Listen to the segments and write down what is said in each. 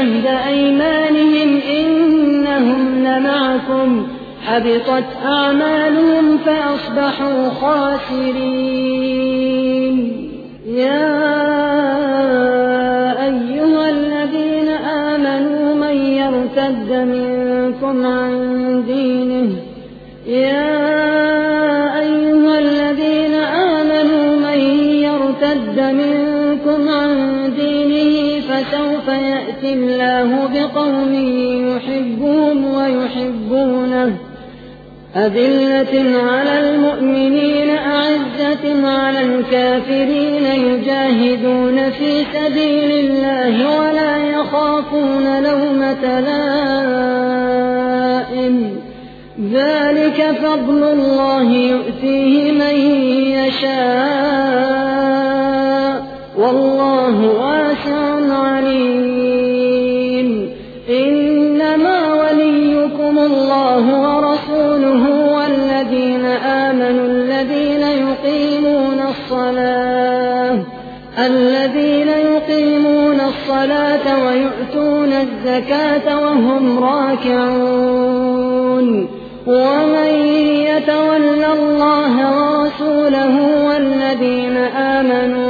جهد أيمانهم إنهم لمعكم حبطت أعمالهم فأصبحوا خاسرين. يا أيها الذين آمنوا من يرتد منكم عن دينه يا فسوف يأتي الله بقوم يحبهم ويحبونه. أذلة على المؤمنين أعزة على الكافرين يجاهدون في سبيل الله ولا يخافون لومة لائم. ذلك فضل الله يؤتيه من يشاء. والله واسع عليم. إنما وليكم الله ورسوله والذين آمنوا الذين يقيمون الصلاة الذين يقيمون الصلاة ويؤتون الزكاة وهم راكعون. ومن يتول الله ورسوله والذين آمنوا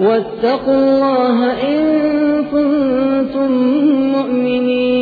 واتقوا الله إن كنتم مؤمنين.